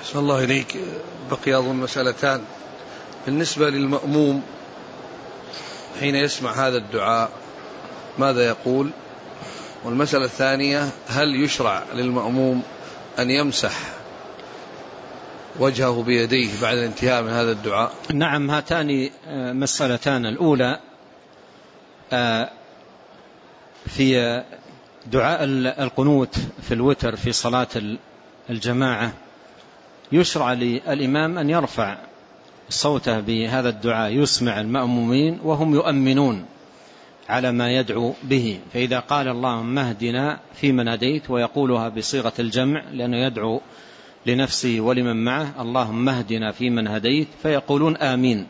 أحسن الله إليك. بقي أظن مسألتان. بالنسبة للمأموم حين يسمع هذا الدعاء ماذا يقول؟ والمسألة الثانية هل يشرع للمأموم أن يمسح وجهه بيديه بعد الانتهاء من هذا الدعاء؟ نعم هاتان آه، مسألتان. الأولى آه، في دعاء القنوت في الوتر في صلاة الجماعة. يشرع للإمام أن يرفع صوته بهذا الدعاء يسمع المأمومين وهم يؤمنون على ما يدعو به. فإذا قال اللهم اهدنا فيمن هديت ويقولها بصيغة الجمع لأنه يدعو لنفسه ولمن معه اللهم اهدنا فيمن هديت فيقولون آمين.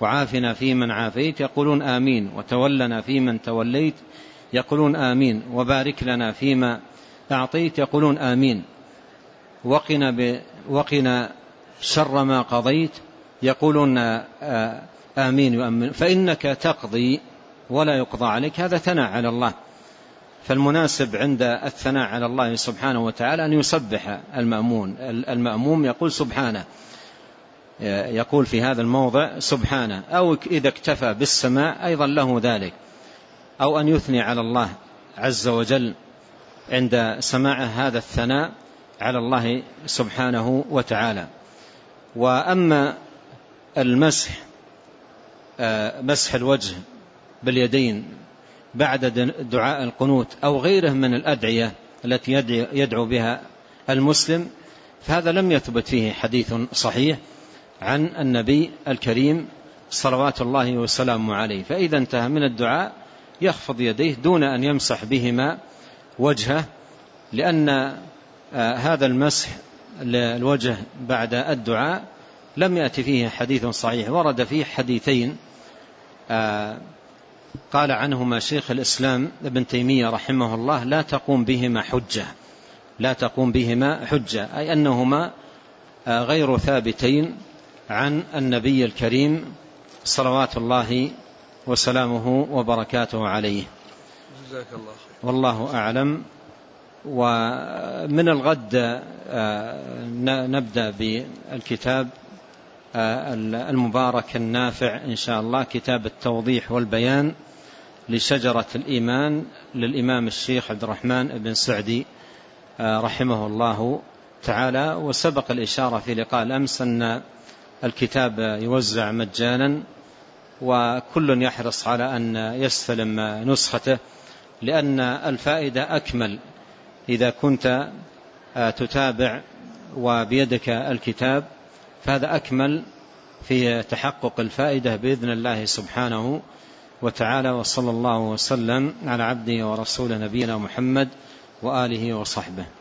وعافنا فيمن عافيت يقولون آمين. وتولنا فيمن توليت يقولون آمين. وبارك لنا فيما أعطيت يقولون آمين. وقنا, وقنا شر ما قضيت. يقولون آه، آمين يؤمن فإنك تقضي ولا يقضى عليك. هذا ثناء على الله. فالمناسب عند الثناء على الله سبحانه وتعالى أن يسبح المأمون. المأموم يقول سبحانه. يقول في هذا الموضع سبحانه. أو إذا اكتفى بالسماء أيضا له ذلك. أو أن يثني على الله عز وجل عند سماعه هذا الثناء. على الله سبحانه وتعالى. وأما المسح آه، مسح الوجه باليدين بعد دعاء القنوت أو غيره من الأدعية التي يدعو بها المسلم فهذا لم يثبت فيه حديث صحيح عن النبي الكريم صلوات الله وسلامه عليه. فإذا انتهى من الدعاء يخفض يديه دون أن يمسح بهما وجهه لأن هذا المسح للوجه بعد الدعاء لم يأتي فيه حديث صحيح ورد فيه حديثين. آه، قال عنهما شيخ الإسلام ابن تيمية رحمه الله لا تقوم بهما حجة لا تقوم بهما حجة أي أنهما آه، غير ثابتين عن النبي الكريم صلوات الله وسلامه وبركاته عليه. جزاك الله خير. والله أعلم. ومن الغد آه، نبدأ بالكتاب آه، المبارك النافع إن شاء الله كتاب التوضيح والبيان لشجرة الإيمان للإمام الشيخ عبد الرحمن بن سعدي آه، رحمه الله تعالى. وسبق الإشارة في لقاء الأمس أن الكتاب يوزع مجانا وكل يحرص على أن يستلم نسخته لأن الفائدة أكمل إذا كنت آه، تتابع وبيدك الكتاب فهذا أكمل في تحقق الفائدة بإذن الله سبحانه وتعالى وصلى الله وسلم على عبده ورسوله نبينا محمد وآله وصحبه.